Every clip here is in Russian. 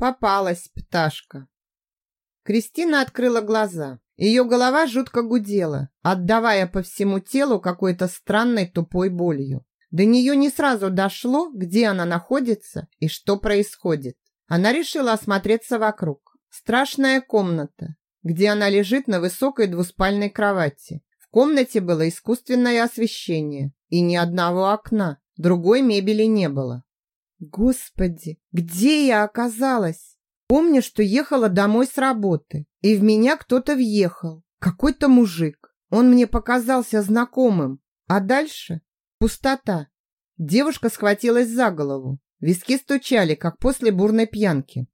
Попалась пташка. Кристина открыла глаза. Ее голова жутко гудела, отдавая по всему телу какой-то странной тупой болью. До нее не сразу дошло, где она находится и что происходит. Она решила осмотреться вокруг. Страшная комната, где она лежит на высокой двуспальной кровати. В комнате было искусственное освещение и ни одного окна. Другой мебели не было. Господи, где я оказалась? Помню, что ехала домой с работы, и в меня кто-то въехал. Какой-то мужик. Он мне показался знакомым. А дальше пустота. Девушка схватилась за голову. Виски стучали, как после бурной пьянки.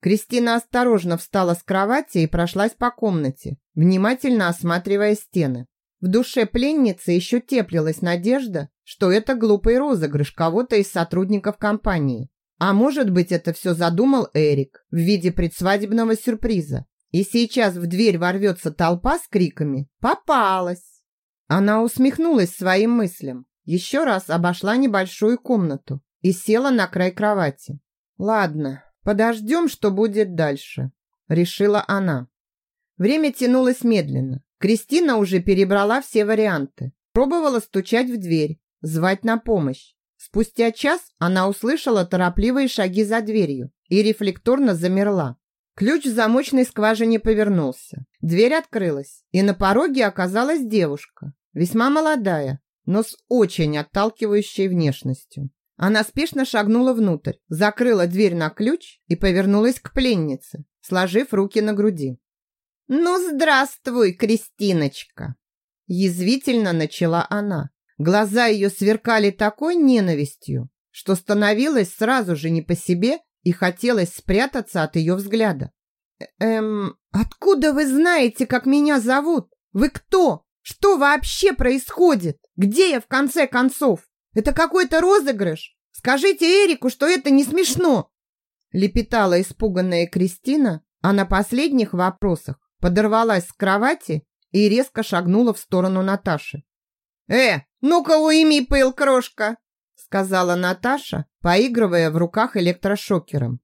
Кристина осторожно встала с кровати и прошлась по комнате, внимательно осматривая стены. В душе пленницы еще теплилась надежда, что это глупый розыгрыш кого-то из сотрудников компании. А может быть, это все задумал Эрик в виде предсвадебного сюрприза. И сейчас в дверь ворвется толпа с криками «Попалась!». Она усмехнулась своим мыслям, еще раз обошла небольшую комнату и села на край кровати. «Ладно, подождем, что будет дальше», – решила она. Время тянулось медленно. Кристина уже перебрала все варианты. Пробовала стучать в дверь, звать на помощь. Спустя час она услышала торопливые шаги за дверью и рефлекторно замерла. Ключ в замочной скважине повернулся. Дверь открылась, и на пороге оказалась девушка, весьма молодая, но с очень отталкивающей внешностью. Она спешно шагнула внутрь, закрыла дверь на ключ и повернулась к пленнице, сложив руки на груди. «Ну, здравствуй, Кристиночка!» Язвительно начала она, Глаза ее сверкали такой ненавистью, что становилось сразу же не по себе и хотелось спрятаться от ее взгляда. «Э, «Эм, откуда вы знаете, как меня зовут? Вы кто? Что вообще происходит? Где я в конце концов? Это какой-то розыгрыш? Скажите Эрику, что это не смешно!» Лепетала испуганная Кристина, а на последних вопросах подорвалась с кровати и резко шагнула в сторону Наташи. «Э, ну-ка уйми пыл, крошка!» сказала Наташа, поигрывая в руках электрошокером.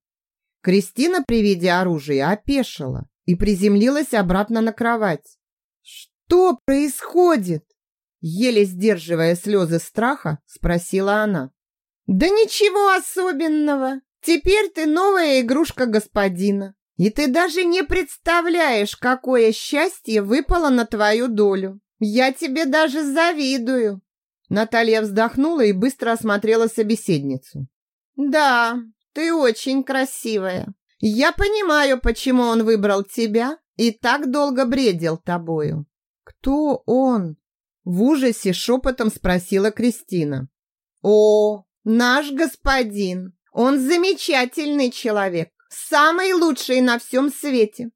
Кристина при виде оружия опешила и приземлилась обратно на кровать. «Что происходит?» Еле сдерживая слезы страха, спросила она. «Да ничего особенного. Теперь ты новая игрушка господина. И ты даже не представляешь, какое счастье выпало на твою долю. Я тебе даже завидую. Наталья вздохнула и быстро осмотрела собеседницу. Да, ты очень красивая. Я понимаю, почему он выбрал тебя и так долго бредил тобою. Кто он? В ужасе шепотом спросила Кристина. О, наш господин. Он замечательный человек, самый лучший на всем свете.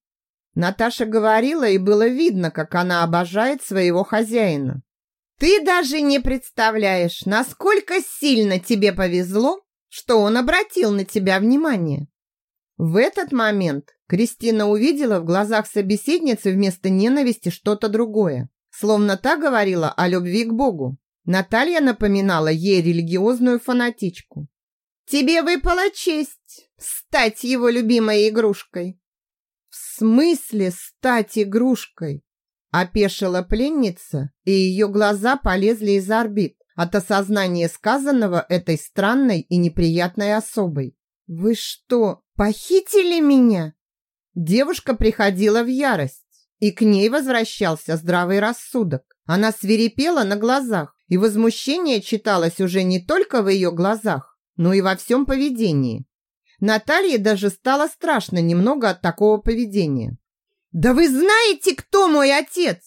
Наташа говорила, и было видно, как она обожает своего хозяина. «Ты даже не представляешь, насколько сильно тебе повезло, что он обратил на тебя внимание». В этот момент Кристина увидела в глазах собеседницы вместо ненависти что-то другое, словно та говорила о любви к Богу. Наталья напоминала ей религиозную фанатичку. «Тебе выпала честь стать его любимой игрушкой», «В смысле стать игрушкой?» Опешила пленница, и ее глаза полезли из орбит от осознания сказанного этой странной и неприятной особой. «Вы что, похитили меня?» Девушка приходила в ярость, и к ней возвращался здравый рассудок. Она свирепела на глазах, и возмущение читалось уже не только в ее глазах, но и во всем поведении. Наталье даже стало страшно немного от такого поведения. «Да вы знаете, кто мой отец?»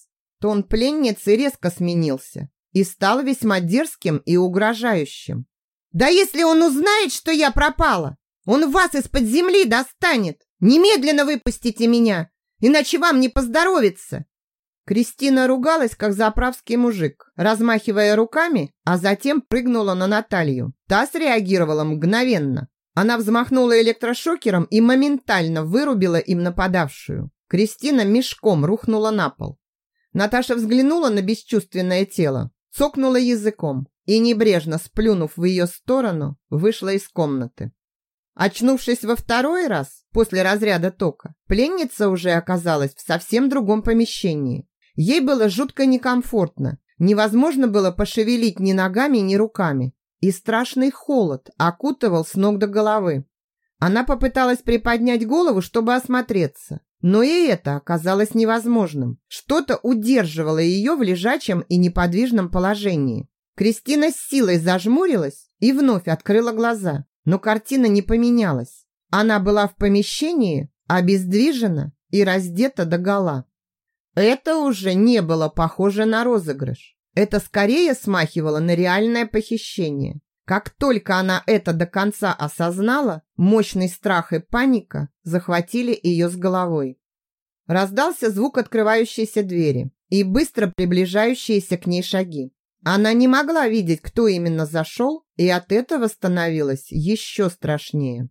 Тон пленницы резко сменился и стал весьма дерзким и угрожающим. «Да если он узнает, что я пропала, он вас из-под земли достанет! Немедленно выпустите меня, иначе вам не поздоровится!» Кристина ругалась, как заправский мужик, размахивая руками, а затем прыгнула на Наталью. Та среагировала мгновенно. Она взмахнула электрошокером и моментально вырубила им нападавшую. Кристина мешком рухнула на пол. Наташа взглянула на бесчувственное тело, цокнула языком и, небрежно сплюнув в ее сторону, вышла из комнаты. Очнувшись во второй раз после разряда тока, пленница уже оказалась в совсем другом помещении. Ей было жутко некомфортно. Невозможно было пошевелить ни ногами, ни руками. И страшный холод окутывал с ног до головы. Она попыталась приподнять голову, чтобы осмотреться. Но и это оказалось невозможным. Что-то удерживало ее в лежачем и неподвижном положении. Кристина с силой зажмурилась и вновь открыла глаза. Но картина не поменялась. Она была в помещении, обездвижена и раздета догола. Это уже не было похоже на розыгрыш. Это скорее смахивало на реальное похищение. Как только она это до конца осознала, мощный страх и паника захватили ее с головой. Раздался звук открывающейся двери и быстро приближающиеся к ней шаги. Она не могла видеть, кто именно зашел, и от этого становилось еще страшнее.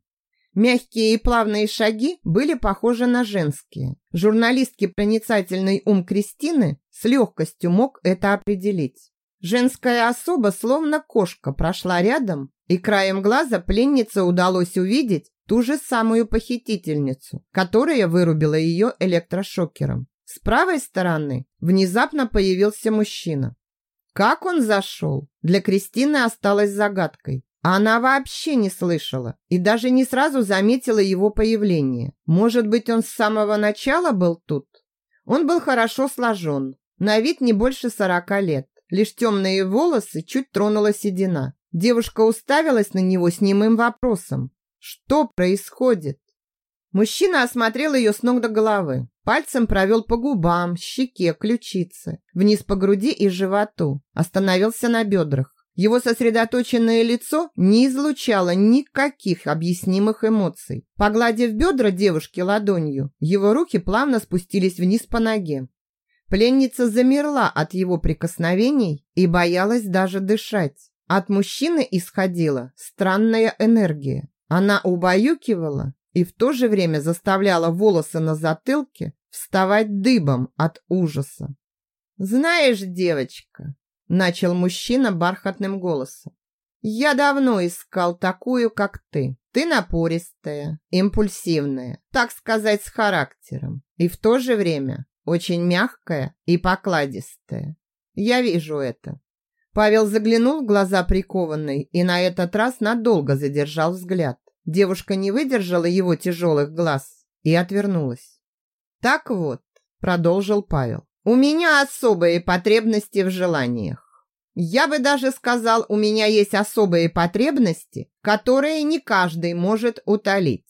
Мягкие и плавные шаги были похожи на женские. Журналистки проницательный ум Кристины с легкостью мог это определить. Женская особа, словно кошка, прошла рядом, и краем глаза пленнице удалось увидеть ту же самую похитительницу, которая вырубила ее электрошокером. С правой стороны внезапно появился мужчина. Как он зашел, для Кристины осталось загадкой. Она вообще не слышала и даже не сразу заметила его появление. Может быть, он с самого начала был тут? Он был хорошо сложен, на вид не больше сорока лет. Лишь темные волосы чуть тронула седина. Девушка уставилась на него с немым вопросом. Что происходит? Мужчина осмотрел ее с ног до головы. Пальцем провел по губам, щеке, ключице, вниз по груди и животу. Остановился на бедрах. Его сосредоточенное лицо не излучало никаких объяснимых эмоций. Погладив бедра девушки ладонью, его руки плавно спустились вниз по ноге. Пленница замерла от его прикосновений и боялась даже дышать. От мужчины исходила странная энергия. Она убаюкивала и в то же время заставляла волосы на затылке вставать дыбом от ужаса. «Знаешь, девочка», – начал мужчина бархатным голосом, «я давно искал такую, как ты. Ты напористая, импульсивная, так сказать, с характером, и в то же время очень мягкая и покладистая. Я вижу это. Павел заглянул в глаза прикованной и на этот раз надолго задержал взгляд. Девушка не выдержала его тяжелых глаз и отвернулась. «Так вот», — продолжил Павел, — «у меня особые потребности в желаниях. Я бы даже сказал, у меня есть особые потребности, которые не каждый может утолить.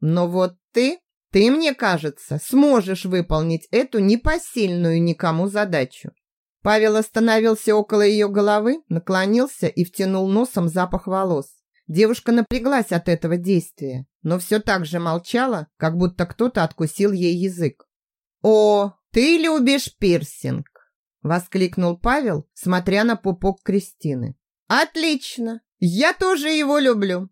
Но вот ты ты, мне кажется, сможешь выполнить эту непосильную никому задачу. Павел остановился около ее головы, наклонился и втянул носом запах волос. Девушка напряглась от этого действия, но все так же молчала, как будто кто-то откусил ей язык. «О, ты любишь пирсинг!» – воскликнул Павел, смотря на пупок Кристины. «Отлично! Я тоже его люблю!»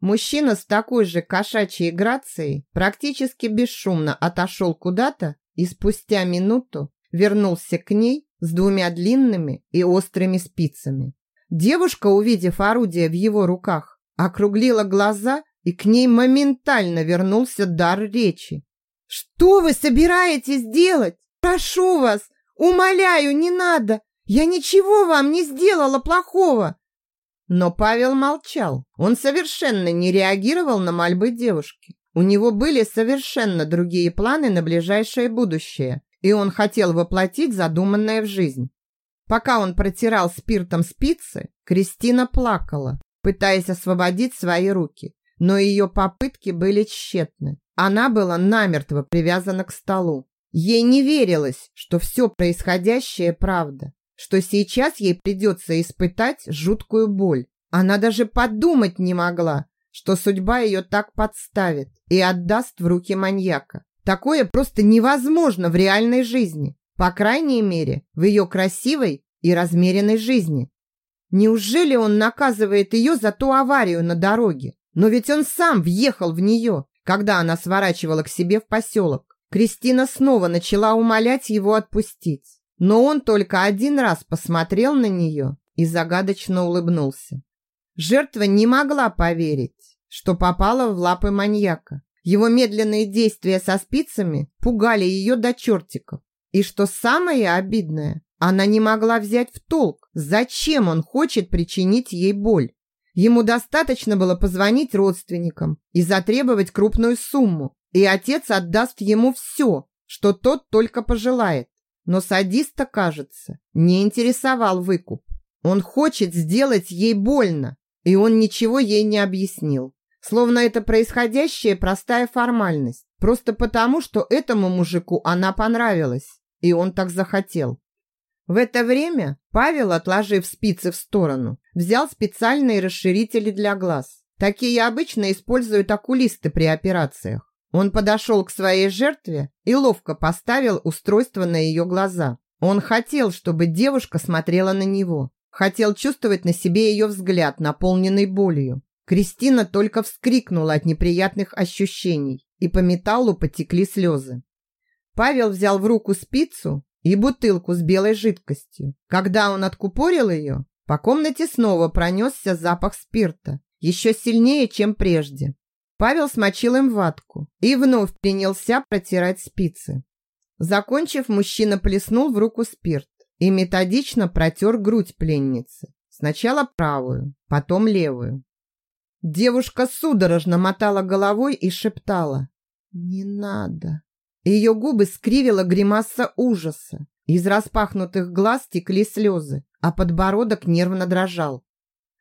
Мужчина с такой же кошачьей грацией практически бесшумно отошел куда-то и спустя минуту вернулся к ней с двумя длинными и острыми спицами. Девушка, увидев орудие в его руках, округлила глаза, и к ней моментально вернулся дар речи. «Что вы собираетесь делать? Прошу вас, умоляю, не надо! Я ничего вам не сделала плохого! Но Павел молчал. Он совершенно не реагировал на мольбы девушки. У него были совершенно другие планы на ближайшее будущее, и он хотел воплотить задуманное в жизнь. Пока он протирал спиртом спицы, Кристина плакала, пытаясь освободить свои руки, но ее попытки были тщетны. Она была намертво привязана к столу. Ей не верилось, что все происходящее правда что сейчас ей придется испытать жуткую боль. Она даже подумать не могла, что судьба ее так подставит и отдаст в руки маньяка. Такое просто невозможно в реальной жизни, по крайней мере, в ее красивой и размеренной жизни. Неужели он наказывает ее за ту аварию на дороге? Но ведь он сам въехал в нее, когда она сворачивала к себе в поселок. Кристина снова начала умолять его отпустить. Но он только один раз посмотрел на нее и загадочно улыбнулся. Жертва не могла поверить. что попала в лапы маньяка. Его медленные действия со спицами пугали ее до чертиков. И что самое обидное, она не могла взять в толк, зачем он хочет причинить ей боль. Ему достаточно было позвонить родственникам и затребовать крупную сумму, и отец отдаст ему все, что тот только пожелает. Но садиста, кажется, не интересовал выкуп. Он хочет сделать ей больно, и он ничего ей не объяснил. Словно это происходящее простая формальность, просто потому, что этому мужику она понравилась, и он так захотел. В это время Павел, отложив спицы в сторону, взял специальные расширители для глаз. Такие обычно используют окулисты при операциях. Он подошел к своей жертве и ловко поставил устройство на ее глаза. Он хотел, чтобы девушка смотрела на него. Хотел чувствовать на себе ее взгляд, наполненный болью. Кристина только вскрикнула от неприятных ощущений, и по металлу потекли слезы. Павел взял в руку спицу и бутылку с белой жидкостью. Когда он откупорил ее, по комнате снова пронесся запах спирта, еще сильнее, чем прежде. Павел смочил им ватку и вновь принялся протирать спицы. Закончив, мужчина плеснул в руку спирт и методично протер грудь пленницы. Сначала правую, потом левую. Девушка судорожно мотала головой и шептала «Не надо». Ее губы скривила гримаса ужаса. Из распахнутых глаз текли слезы, а подбородок нервно дрожал.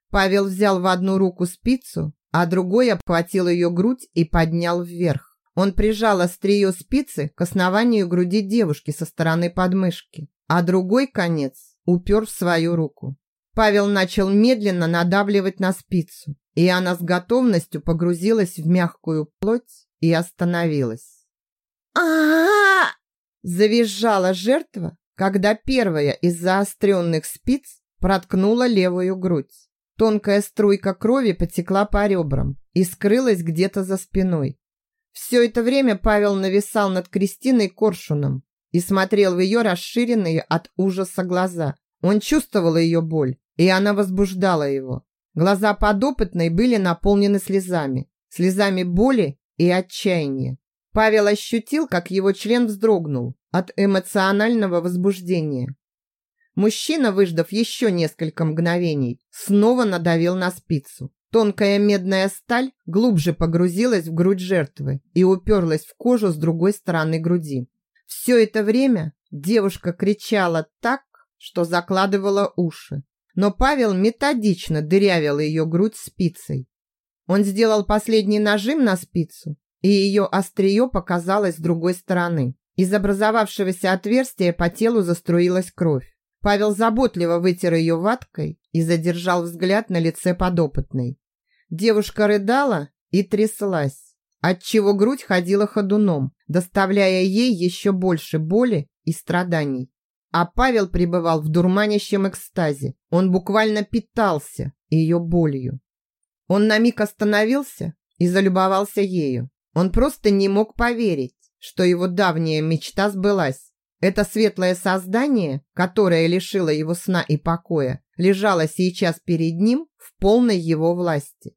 Павел взял в одну руку спицу, а другой обхватил ее грудь и поднял вверх. Он прижал острие спицы к основанию груди девушки со стороны подмышки, а другой конец упер в свою руку. Павел начал медленно надавливать на спицу, и она с готовностью погрузилась в мягкую плоть и остановилась. а Завизжала жертва, когда первая из заостренных спиц проткнула левую грудь. Тонкая струйка крови потекла по ребрам и скрылась где-то за спиной. Все это время Павел нависал над Кристиной коршуном и смотрел в ее расширенные от ужаса глаза. Он чувствовал ее боль, и она возбуждала его. Глаза подопытной были наполнены слезами, слезами боли и отчаяния. Павел ощутил, как его член вздрогнул от эмоционального возбуждения. Мужчина, выждав еще несколько мгновений, снова надавил на спицу. Тонкая медная сталь глубже погрузилась в грудь жертвы и уперлась в кожу с другой стороны груди. Все это время девушка кричала так, что закладывала уши. Но Павел методично дырявил ее грудь спицей. Он сделал последний нажим на спицу, и ее острие показалось с другой стороны. Из образовавшегося отверстия по телу заструилась кровь. Павел заботливо вытер ее ваткой и задержал взгляд на лице подопытной. Девушка рыдала и тряслась, отчего грудь ходила ходуном, доставляя ей еще больше боли и страданий. А Павел пребывал в дурманящем экстазе. Он буквально питался ее болью. Он на миг остановился и залюбовался ею. Он просто не мог поверить, что его давняя мечта сбылась. Это светлое создание, которое лишило его сна и покоя, лежало сейчас перед ним в полной его власти.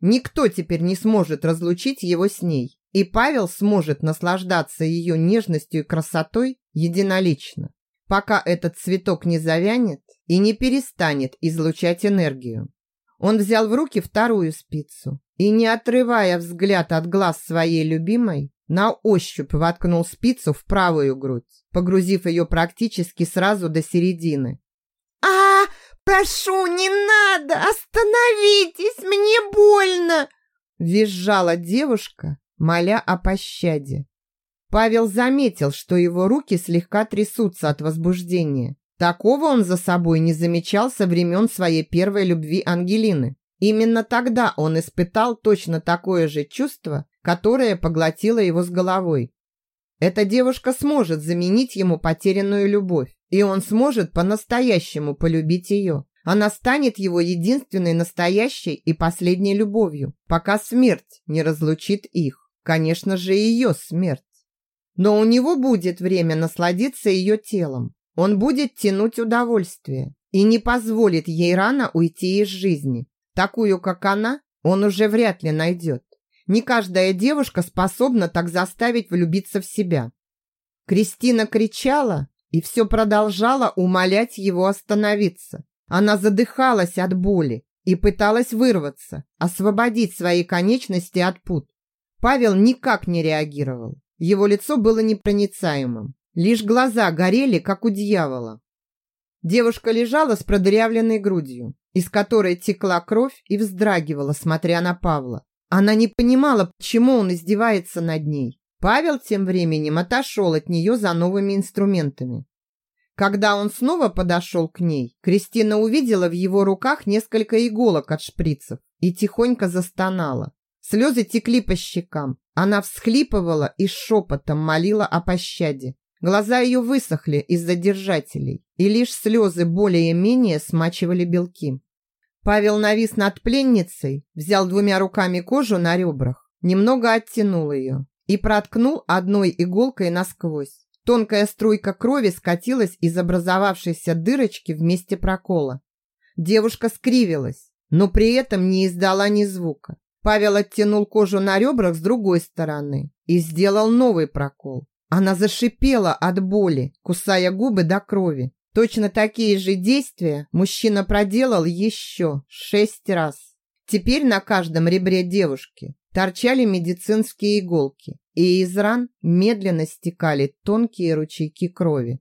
Никто теперь не сможет разлучить его с ней, и Павел сможет наслаждаться ее нежностью и красотой единолично, пока этот цветок не завянет и не перестанет излучать энергию. Он взял в руки вторую спицу и, не отрывая взгляд от глаз своей любимой, на ощупь воткнул спицу в правую грудь, погрузив ее практически сразу до середины. а, Прошу, не надо! Остановитесь! Мне больно!» Визжала девушка, моля о пощаде. Павел заметил, что его руки слегка трясутся от возбуждения. Такого он за собой не замечал со времен своей первой любви Ангелины. Именно тогда он испытал точно такое же чувство, которое поглотило его с головой. Эта девушка сможет заменить ему потерянную любовь, и он сможет по-настоящему полюбить ее. Она станет его единственной настоящей и последней любовью, пока смерть не разлучит их. Конечно же, ее смерть. Но у него будет время насладиться ее телом. Он будет тянуть удовольствие и не позволит ей рано уйти из жизни. Такую, как она, он уже вряд ли найдет. Не каждая девушка способна так заставить влюбиться в себя. Кристина кричала и все продолжала умолять его остановиться. Она задыхалась от боли и пыталась вырваться, освободить свои конечности от пут. Павел никак не реагировал. Его лицо было непроницаемым. Лишь глаза горели, как у дьявола. Девушка лежала с продырявленной грудью, из которой текла кровь и вздрагивала, смотря на Павла. Она не понимала, почему он издевается над ней. Павел тем временем отошел от нее за новыми инструментами. Когда он снова подошел к ней, Кристина увидела в его руках несколько иголок от шприцев и тихонько застонала. Слезы текли по щекам. Она всхлипывала и шепотом молила о пощаде. Глаза ее высохли из-за держателей, и лишь слезы более-менее смачивали белки. Павел навис над пленницей, взял двумя руками кожу на ребрах, немного оттянул ее и проткнул одной иголкой насквозь. Тонкая струйка крови скатилась из образовавшейся дырочки в месте прокола. Девушка скривилась, но при этом не издала ни звука. Павел оттянул кожу на ребрах с другой стороны и сделал новый прокол. Она зашипела от боли, кусая губы до крови. Точно такие же действия мужчина проделал еще шесть раз. Теперь на каждом ребре девушки торчали медицинские иголки, и из ран медленно стекали тонкие ручейки крови.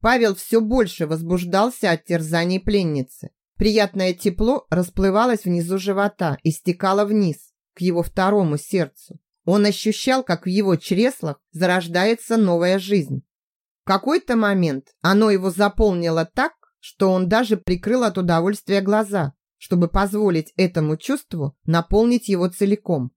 Павел все больше возбуждался от терзаний пленницы. Приятное тепло расплывалось внизу живота и стекало вниз, к его второму сердцу. Он ощущал, как в его чреслах зарождается новая жизнь. В какой-то момент оно его заполнило так, что он даже прикрыл от удовольствия глаза, чтобы позволить этому чувству наполнить его целиком.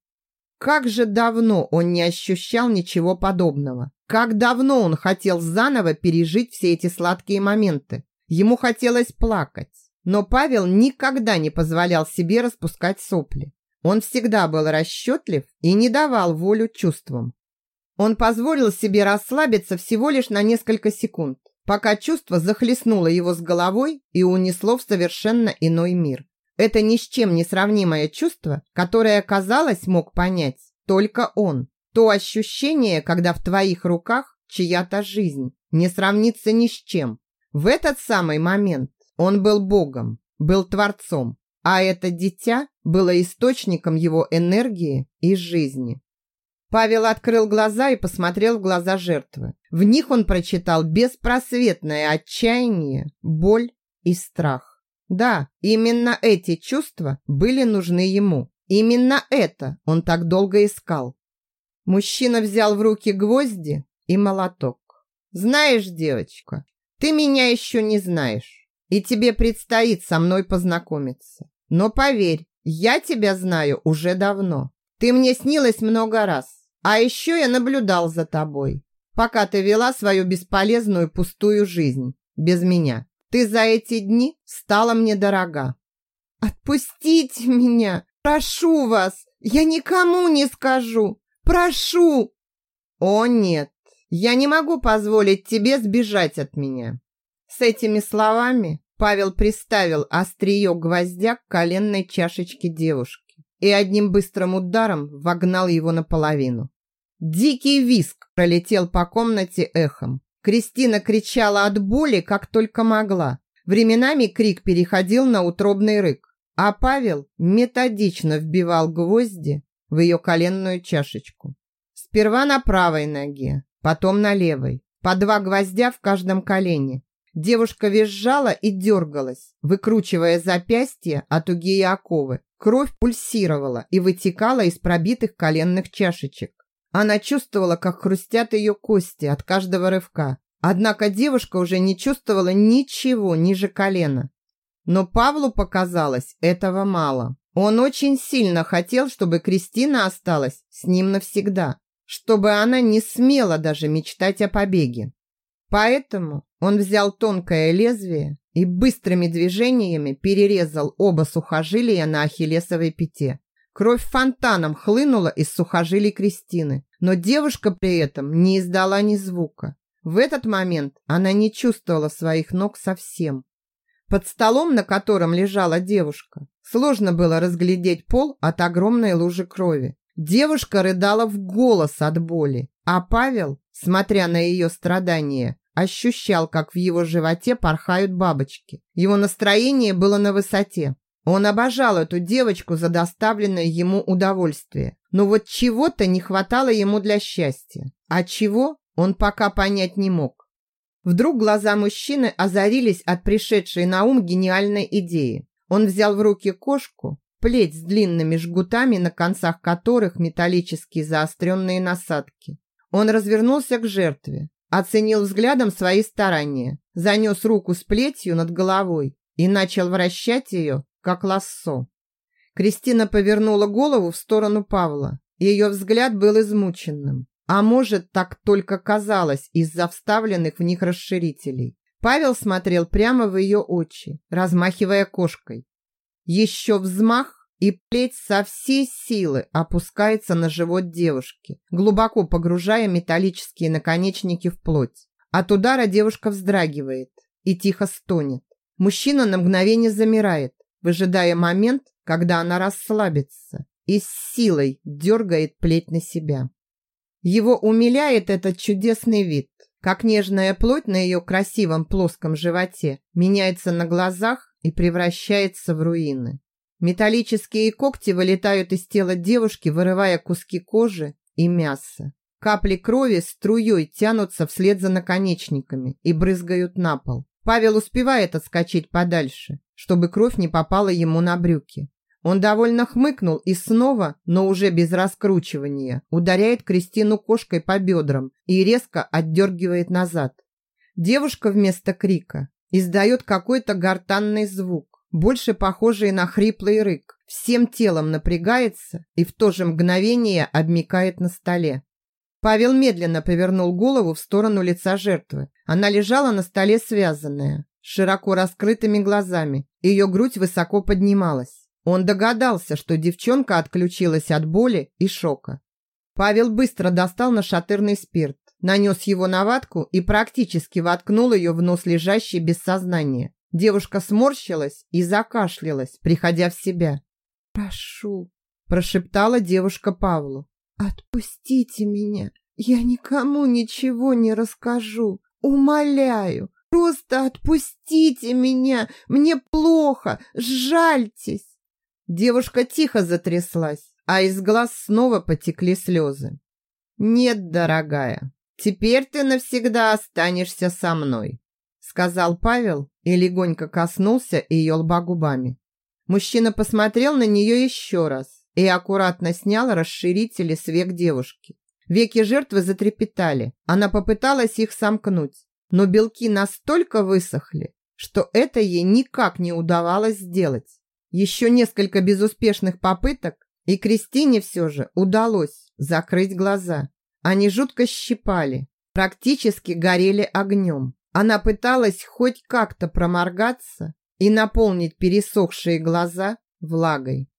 Как же давно он не ощущал ничего подобного. Как давно он хотел заново пережить все эти сладкие моменты. Ему хотелось плакать. Но Павел никогда не позволял себе распускать сопли. Он всегда был расчетлив и не давал волю чувствам. Он позволил себе расслабиться всего лишь на несколько секунд, пока чувство захлестнуло его с головой и унесло в совершенно иной мир. Это ни с чем не сравнимое чувство, которое, казалось, мог понять только он. То ощущение, когда в твоих руках чья-то жизнь, не сравнится ни с чем. В этот самый момент он был Богом, был Творцом, а это дитя было источником его энергии и жизни. Павел открыл глаза и посмотрел в глаза жертвы. В них он прочитал беспросветное отчаяние, боль и страх. Да, именно эти чувства были нужны ему. Именно это он так долго искал. Мужчина взял в руки гвозди и молоток. «Знаешь, девочка, ты меня еще не знаешь, и тебе предстоит со мной познакомиться. Но поверь, я тебя знаю уже давно. Ты мне снилась много раз, а еще я наблюдал за тобой, пока ты вела свою бесполезную пустую жизнь без меня. Ты за эти дни стала мне дорога. Отпустите меня, прошу вас, я никому не скажу. Прошу. О нет, я не могу позволить тебе сбежать от меня. С этими словами Павел приставил острие гвоздя к коленной чашечке девушки и одним быстрым ударом вогнал его наполовину. Дикий виск пролетел по комнате эхом. Кристина кричала от боли, как только могла. Временами крик переходил на утробный рык, а Павел методично вбивал гвозди в ее коленную чашечку. Сперва на правой ноге, потом на левой, по два гвоздя в каждом колене. Девушка визжала и дергалась, выкручивая запястье от тугие оковы. Кровь пульсировала и вытекала из пробитых коленных чашечек. Она чувствовала, как хрустят ее кости от каждого рывка. Однако девушка уже не чувствовала ничего ниже колена. Но Павлу показалось этого мало. Он очень сильно хотел, чтобы Кристина осталась с ним навсегда, чтобы она не смела даже мечтать о побеге. Поэтому он взял тонкое лезвие и быстрыми движениями перерезал оба сухожилия на ахиллесовой пяте. Кровь фонтаном хлынула из сухожилий Кристины, но девушка при этом не издала ни звука. В этот момент она не чувствовала своих ног совсем. Под столом, на котором лежала девушка, Сложно было разглядеть пол от огромной лужи крови. Девушка рыдала в голос от боли, а Павел, смотря на ее страдания, ощущал, как в его животе порхают бабочки. Его настроение было на высоте. Он обожал эту девочку за доставленное ему удовольствие. Но вот чего-то не хватало ему для счастья. А чего, он пока понять не мог. Вдруг глаза мужчины озарились от пришедшей на ум гениальной идеи. Он взял в руки кошку, плеть с длинными жгутами, на концах которых металлические заостренные насадки. Он развернулся к жертве, оценил взглядом свои старания, занес руку с плетью над головой и начал вращать ее, как лассо. Кристина повернула голову в сторону Павла. Ее взгляд был измученным. А может, так только казалось из-за вставленных в них расширителей. Павел смотрел прямо в ее очи, размахивая кошкой. Еще взмах, и плеть со всей силы опускается на живот девушки, глубоко погружая металлические наконечники в плоть. От удара девушка вздрагивает и тихо стонет. Мужчина на мгновение замирает, выжидая момент, когда она расслабится и с силой дергает плеть на себя. Его умиляет этот чудесный вид, как нежная плоть на ее красивом плоском животе меняется на глазах и превращается в руины. Металлические когти вылетают из тела девушки, вырывая куски кожи и мяса. Капли крови струей тянутся вслед за наконечниками и брызгают на пол. Павел успевает отскочить подальше, чтобы кровь не попала ему на брюки. Он довольно хмыкнул и снова, но уже без раскручивания, ударяет Кристину кошкой по бедрам и резко отдергивает назад. Девушка вместо крика издает какой-то гортанный звук, больше похожий на хриплый рык. Всем телом напрягается и в то же мгновение обмикает на столе. Павел медленно повернул голову в сторону лица жертвы. Она лежала на столе связанная, широко раскрытыми глазами. Ее грудь высоко поднималась. Он догадался, что девчонка отключилась от боли и шока. Павел быстро достал нашатырный спирт, нанес его на ватку и практически воткнул ее в нос лежащей без сознания. Девушка сморщилась и закашлялась, приходя в себя. «Прошу», – прошептала девушка Павлу. «Отпустите меня, я никому ничего не расскажу, умоляю, просто отпустите меня, мне плохо, сжальтесь». Девушка тихо затряслась, а из глаз снова потекли слезы. «Нет, дорогая, теперь ты навсегда останешься со мной», сказал Павел и легонько коснулся ее лба губами. Мужчина посмотрел на нее еще раз и аккуратно снял расширители с век девушки. Веки жертвы затрепетали. Она попыталась их сомкнуть, но белки настолько высохли, что это ей никак не удавалось сделать. Еще несколько безуспешных попыток, и Кристине все же удалось закрыть глаза. Они жутко щипали, практически горели огнем. Она пыталась хоть как-то проморгаться и наполнить пересохшие глаза влагой.